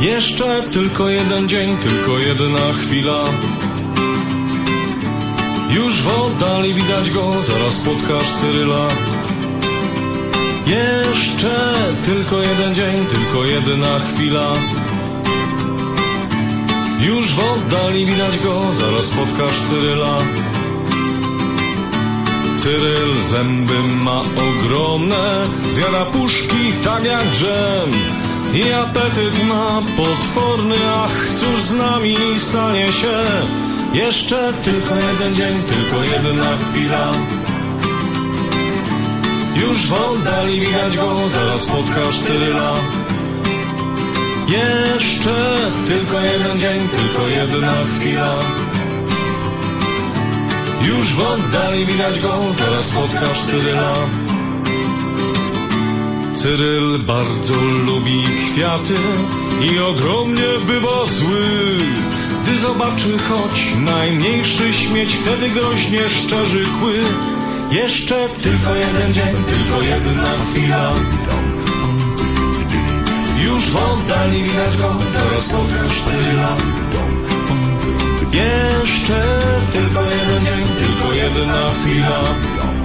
Jeszcze tylko jeden dzień, tylko jedna chwila. Już w oddali widać go, zaraz spotkasz Cyryla. Jeszcze tylko jeden dzień, tylko jedna chwila. Już w oddali widać go, zaraz spotkasz Cyryla. Cyryl zęby ma ogromne, zjada puszki tak jak dżem. I apetyt ma potworny, ach, cóż z nami stanie się? Jeszcze tylko jeden dzień, tylko jedna chwila. Już w oddali widać go, zaraz spotkasz Cyryla. Jeszcze tylko jeden dzień, tylko jedna chwila. Już w oddali widać go, zaraz spotkasz Cyryla. Cyryl bardzo lubi kwiaty i ogromnie bywa zły. Gdy zobaczy choć najmniejszy śmieć, wtedy groźnie szczerzy kły. Jeszcze tylko jeden dzień, tylko jedna chwila. Już w oddali widać go, zaraz spotkasz Cyryla. Jeszcze tylko jeden dzień, tylko jedna chwila.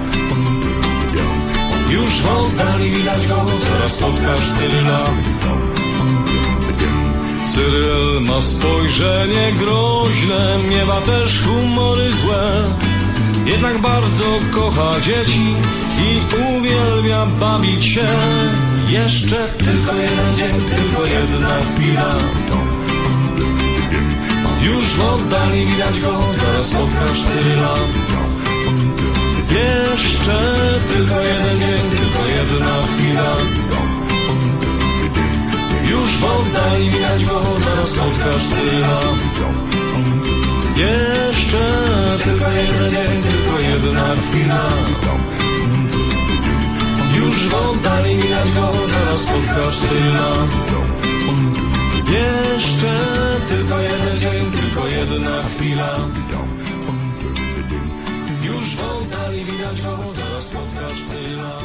Już w oddali widać go, zaraz spotkasz Cyryla. Cyryl ma spojrzenie groźne, miewa też humory złe. Jednak bardzo kocha dzieci i uwielbia bawić się. Jeszcze tylko jeden dzień, tylko jedna chwila. Już w oddali widać go, zaraz spotkasz Cyryla. Już w oddali widać go, zaraz spotkasz Cyryla. Jeszcze tylko jeden dzień, tylko jedna chwila. Już w oddali widać go, zaraz spotkasz Cyryla. Jeszcze tylko jeden dzień, tylko jedna chwila. Już w oddali widać go, zaraz spotkasz Cyryla.